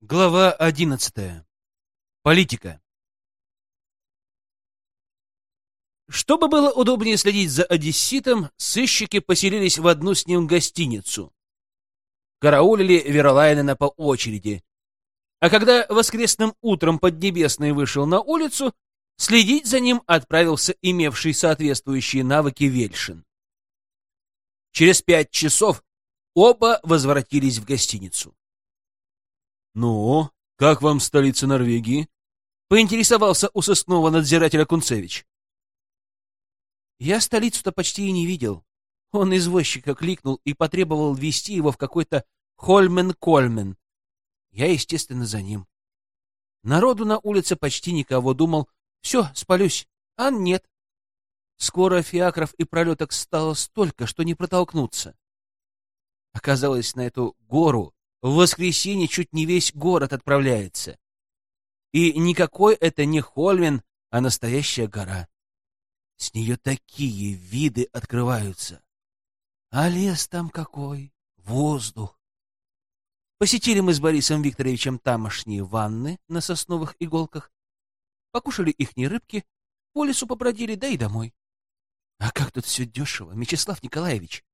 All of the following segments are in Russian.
Глава одиннадцатая. Политика. Чтобы было удобнее следить за одесситом, сыщики поселились в одну с ним гостиницу. Караулили Веролайнена по очереди. А когда воскресным утром Поднебесный вышел на улицу, следить за ним отправился имевший соответствующие навыки Вельшин. Через пять часов оба возвратились в гостиницу. «Ну, как вам столица Норвегии?» — поинтересовался у сыскного надзирателя Кунцевич. «Я столицу-то почти и не видел. Он извозчика кликнул и потребовал вести его в какой-то Хольмен-Кольмен. Я, естественно, за ним. Народу на улице почти никого. Думал, все, спалюсь. А нет. Скоро фиакров и пролеток стало столько, что не протолкнуться. Оказалось, на эту гору в воскресенье чуть не весь город отправляется. И никакой это не Хольвин, а настоящая гора. С нее такие виды открываются. А лес там какой, воздух. Посетили мы с Борисом Викторовичем тамошние ванны на сосновых иголках, покушали ихние рыбки, по лесу побродили, да и домой. А как тут все дешево, Мечислав Николаевич!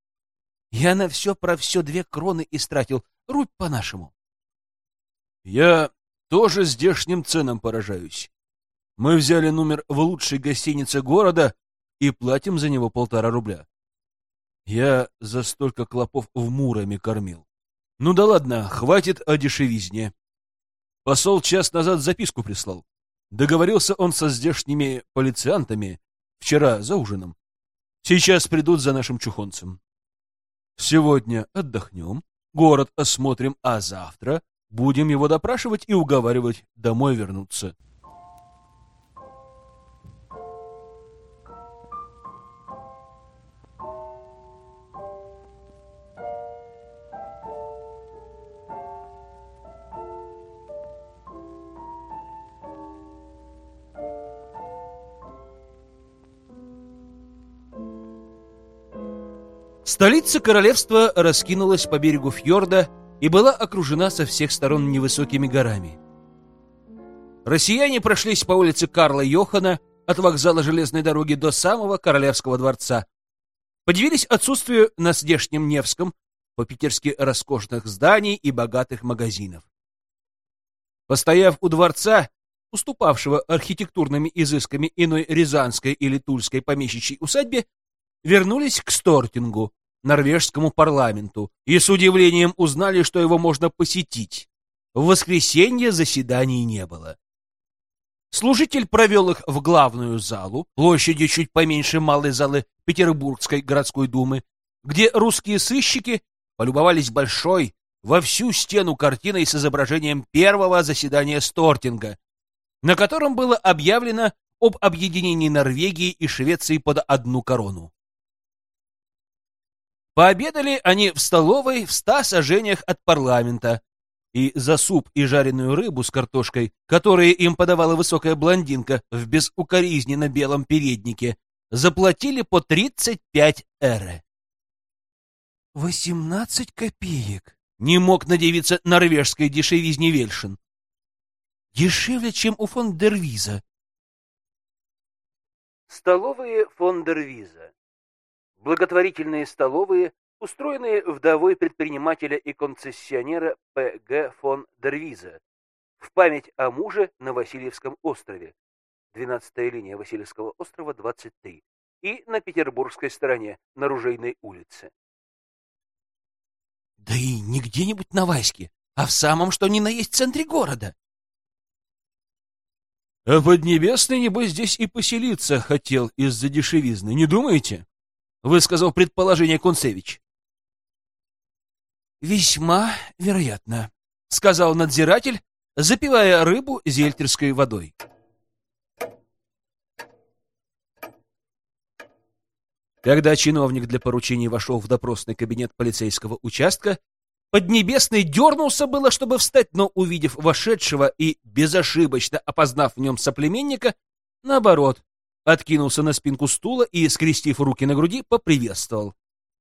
Я на все про все две кроны истратил, рубь по-нашему. Я тоже здешним ценам поражаюсь. Мы взяли номер в лучшей гостинице города и платим за него полтора рубля. Я за столько клопов в Муроме кормил. Ну да ладно, хватит о дешевизне. Посол час назад записку прислал. Договорился он со здешними полициантами вчера за ужином. Сейчас придут за нашим чухонцем. Сегодня отдохнем, город осмотрим, а завтра будем его допрашивать и уговаривать домой вернуться. Столица королевства раскинулась по берегу фьорда и была окружена со всех сторон невысокими горами. Россияне прошлись по улице Карла Йохана от вокзала железной дороги до самого королевского дворца. Подивились отсутствию на здешнем Невском по-питерски роскошных зданий и богатых магазинов. Постояв у дворца, уступавшего архитектурными изысками иной рязанской или тульской помещичьей усадьбе, вернулись к Стортингу, норвежскому парламенту и с удивлением узнали, что его можно посетить. В воскресенье заседаний не было. Служитель провел их в главную залу, площадью чуть поменьше малой залы Петербургской городской думы, где русские сыщики полюбовались большой, во всю стену картиной с изображением первого заседания Стортинга, на котором было объявлено об объединении Норвегии и Швеции под одну корону. Пообедали они в столовой в ста сажениях от парламента, и за суп и жареную рыбу с картошкой, которые им подавала высокая блондинка в безукоризненно белом переднике, заплатили по 35 эры. «Восемнадцать копеек!» — не мог надевиться норвежской дешевизне Вельшин. «Дешевле, чем у фон дер Виза». Столовые фон дер Виза благотворительные столовые, устроенные вдовой предпринимателя и концессионера П.Г. фон Дервиза в память о муже на Васильевском острове, 12-я линия Васильевского острова, 23, и на петербургской стороне, на Ружейной улице. Да и не где-нибудь на Ваське, а в самом что ни на есть центре города. А Поднебесный, небось, здесь и поселиться хотел из-за дешевизны, не думаете? Высказал предположение Кунцевич. Весьма вероятно, сказал надзиратель, запивая рыбу зельтерской водой. Когда чиновник для поручений вошел в допросный кабинет полицейского участка, Поднебесный дернулся было, чтобы встать, но, увидев вошедшего и безошибочно опознав в нем соплеменника, наоборот, откинулся на спинку стула и, скрестив руки на груди, поприветствовал.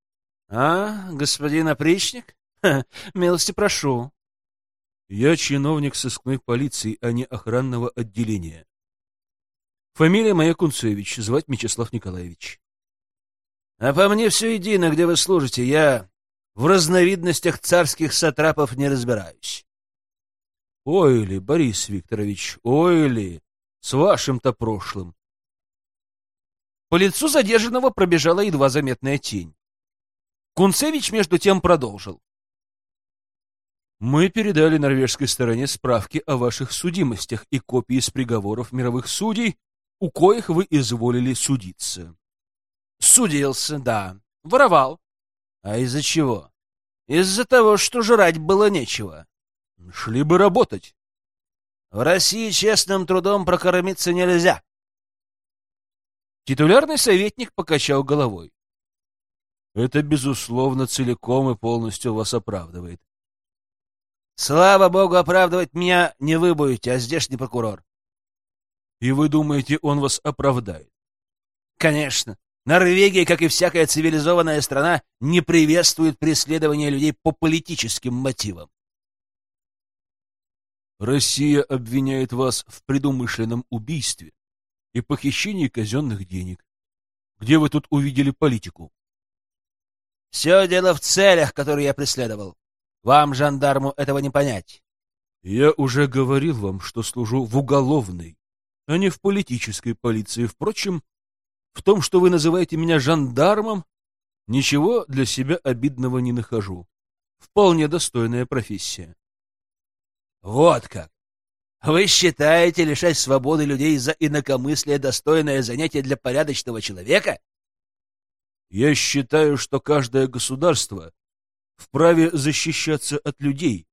— А, господин опричник? Ха, милости прошу. Я чиновник сыскной полиции, а не охранного отделения. Фамилия моя Кунцевич, звать Мячеслав Николаевич. А по мне все едино, где вы служите. Я в разновидностях царских сатрапов не разбираюсь. Ой ли, Борис Викторович, ой ли, с вашим-то прошлым. По лицу задержанного пробежала едва заметная тень. Кунцевич между тем продолжил. Мы передали норвежской стороне справки о ваших судимостях и копии с приговоров мировых судей, у коих вы изволили судиться. Судился, да. Воровал. А из-за чего? Из-за того, что жрать было нечего. Шли бы работать. В России честным трудом прокормиться нельзя. Титулярный советник покачал головой. Это, безусловно, целиком и полностью вас оправдывает. Слава богу, оправдывать меня не вы будете, а здешний прокурор. И вы думаете, он вас оправдает? Конечно. Норвегия, как и всякая цивилизованная страна, не приветствует преследование людей по политическим мотивам. Россия обвиняет вас в предумышленном убийстве и похищении казенных денег. Где вы тут увидели политику? Все дело в целях, которые я преследовал. Вам, жандарму, этого не понять. Я уже говорил вам, что служу в уголовной, а не в политической полиции. Впрочем, в том, что вы называете меня жандармом, ничего для себя обидного не нахожу. Вполне достойная профессия. Вот как! Вы считаете лишать свободы людей за инакомыслие достойное занятие для порядочного человека? Я считаю, что каждое государство вправе защищаться от людей,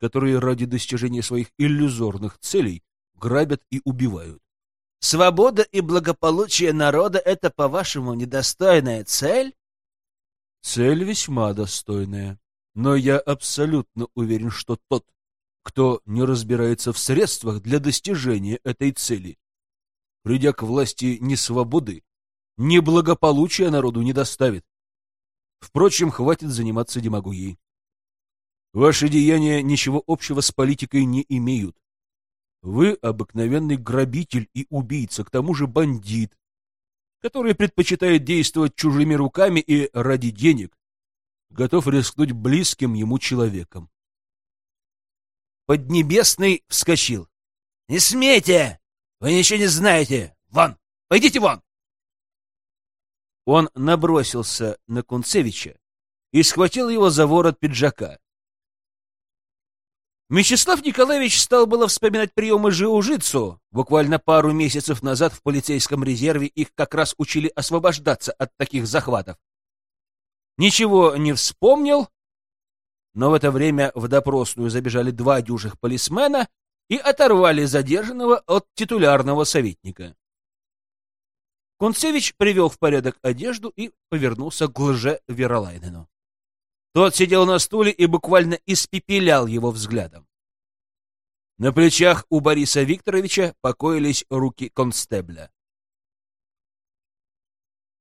которые ради достижения своих иллюзорных целей грабят и убивают. Свобода и благополучие народа — это, по-вашему, недостойная цель? Цель весьма достойная, но я абсолютно уверен, что тот, кто не разбирается в средствах для достижения этой цели, придя к власти ни свободы, ни благополучия народу не доставит. Впрочем, хватит заниматься демагогией. Ваши деяния ничего общего с политикой не имеют. Вы обыкновенный грабитель и убийца, к тому же бандит, который предпочитает действовать чужими руками и ради денег готов рискнуть близким ему человеком. Поднебесный вскочил. — Не смейте! Вы ничего не знаете! Вон! Пойдите вон! Он набросился на Кунцевича и схватил его за ворот пиджака. Мячеслав Николаевич стал было вспоминать приемы жиу-житсу. Буквально пару месяцев назад в полицейском резерве их как раз учили освобождаться от таких захватов. Ничего не вспомнил, но в это время в допросную забежали два дюжих полисмена и оторвали задержанного от титулярного советника. Кунцевич привел в порядок одежду и повернулся к лже Веролайнену. Тот сидел на стуле и буквально испепелял его взглядом. На плечах у Бориса Викторовича покоились руки констебля.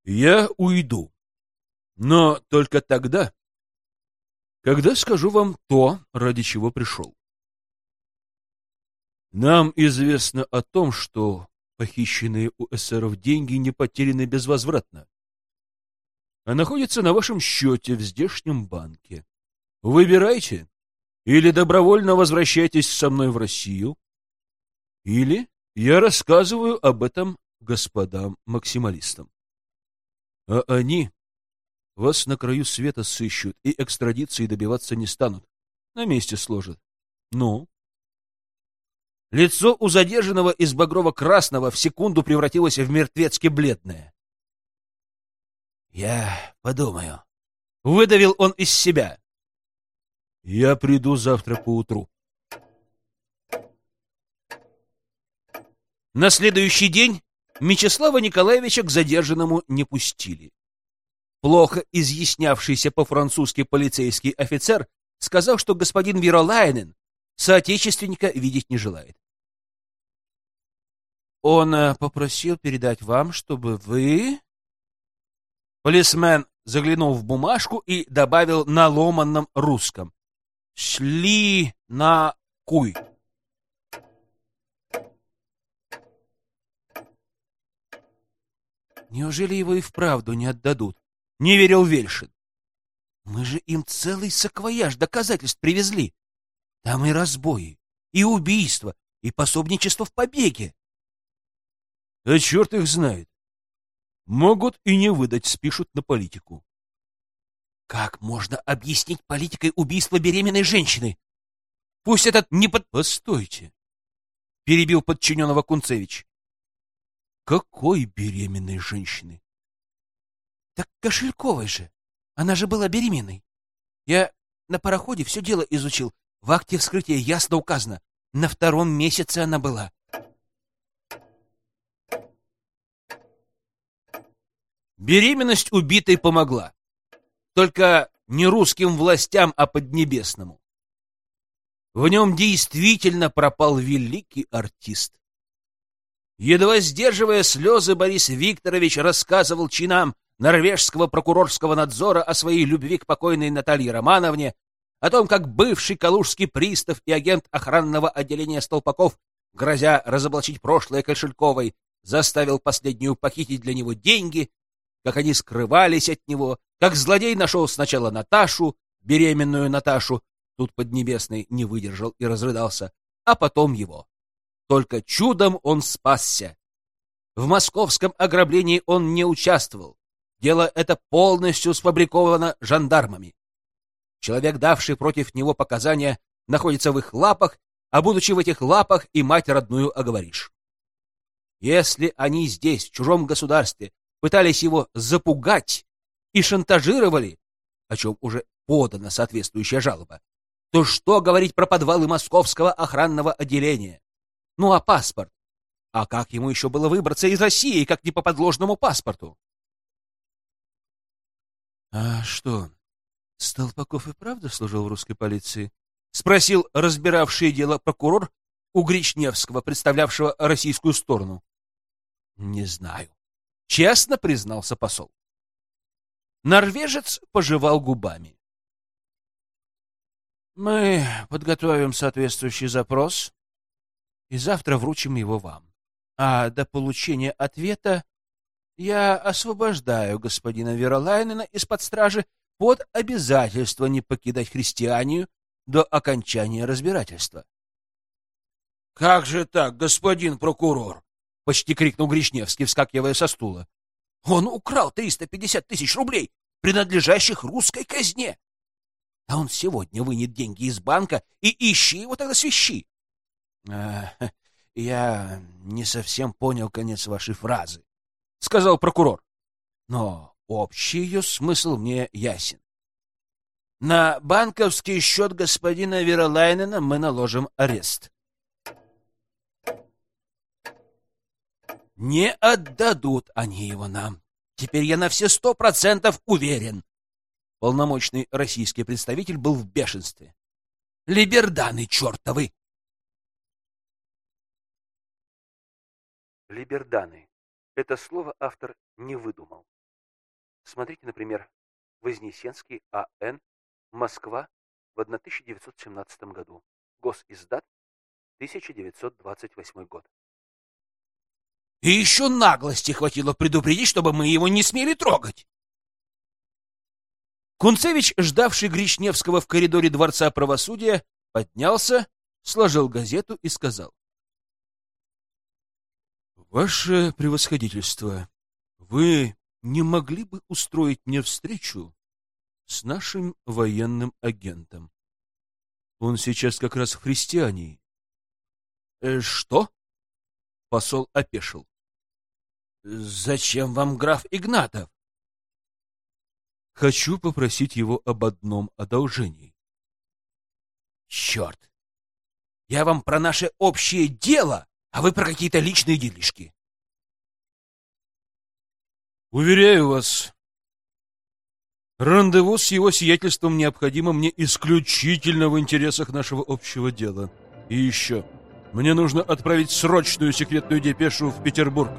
«Я уйду, но только тогда, когда скажу вам то, ради чего пришел. Нам известно о том, что Похищенные у эсеров деньги не потеряны безвозвратно, а находятся на вашем счете в здешнем банке. Выбирайте. Или добровольно возвращайтесь со мной в Россию, или я рассказываю об этом господам-максималистам. А они вас на краю света сыщут и экстрадиции добиваться не станут. На месте сложат. Ну, Лицо у задержанного из багрово-красного в секунду превратилось в мертвецки бледное. «Я подумаю», — выдавил он из себя. «Я приду завтра поутру». На следующий день Мечислава Николаевича к задержанному не пустили. Плохо изъяснявшийся по-французски полицейский офицер сказал, что господин Виролайнен соотечественника видеть не желает. Он э, попросил передать вам, чтобы вы... Полисмен заглянул в бумажку и добавил на ломанном русском. Шли на куй. Неужели его и вправду не отдадут? Не верил Вельшин. Мы же им целый саквояж доказательств привезли. Там и разбои, и убийства, и пособничество в побеге. А черт их знает. Могут и не выдать, спишут на политику. Как можно объяснить политикой убийство беременной женщины? Пусть этот не под... Постойте, перебил подчиненного Кунцевич. Какой беременной женщины? Так Кошельковой же. Она же была беременной. Я на пароходе все дело изучил. В акте вскрытия ясно указано. На втором месяце она была. Беременность убитой помогла. Только не русским властям, а поднебесному. В нем действительно пропал великий артист. Едва сдерживая слезы, Борис Викторович рассказывал чинам норвежского прокурорского надзора о своей любви к покойной Наталье Романовне, о том, как бывший калужский пристав и агент охранного отделения Столпаков, грозя разоблачить прошлое Кошельковой, заставил последнюю похитить для него деньги, как они скрывались от него, как злодей нашел сначала Наташу, беременную Наташу, тут Поднебесный не выдержал и разрыдался, а потом его. Только чудом он спасся. В московском ограблении он не участвовал. Дело это полностью сфабриковано жандармами. Человек, давший против него показания, находится в их лапах, а будучи в этих лапах и мать родную оговоришь. Если они здесь, в чужом государстве, пытались его запугать и шантажировали, о чем уже подана соответствующая жалоба, то что говорить про подвалы московского охранного отделения? Ну а паспорт? А как ему еще было выбраться из России, как не по подложному паспорту? — А что, Столпаков и правда служил в русской полиции? — спросил разбиравший дело прокурор у Гречневского, представлявшего российскую сторону. — Не знаю. Честно признался посол. Норвежец пожевал губами. Мы подготовим соответствующий запрос и завтра вручим его вам. А до получения ответа я освобождаю господина Веролайнена из-под стражи под обязательство не покидать христианию до окончания разбирательства. — Как же так, господин прокурор? почти крикнул Гришневский, вскакивая со стула. Он украл 350 тысяч рублей, принадлежащих русской казне. А он сегодня вынет деньги из банка и ищи его тогда свищи. Я не совсем понял конец вашей фразы, — сказал прокурор. Но общий ее смысл мне ясен. На банковский счет господина Веролайнена мы наложим арест. Не отдадут они его нам. Теперь я на все сто процентов уверен. Полномочный российский представитель был в бешенстве. Либерданы чертовы! Либерданы. Это слово автор не выдумал. Смотрите, например, Вознесенский А.Н. Москва в 1917 году. Госиздат 1928 год. И еще наглости хватило предупредить, чтобы мы его не смели трогать. Кунцевич, ждавший Гришневского в коридоре Дворца правосудия, поднялся, сложил газету и сказал. «Ваше превосходительство, вы не могли бы устроить мне встречу с нашим военным агентом? Он сейчас как раз в христиании». «Э, «Что?» — посол опешил. Зачем вам граф Игнатов? Хочу попросить его об одном одолжении. Черт! Я вам про наше общее дело, а вы про какие-то личные делишки. Уверяю вас, рандеву с его сиятельством необходимо мне исключительно в интересах нашего общего дела. И еще, мне нужно отправить срочную секретную депешу в Петербург.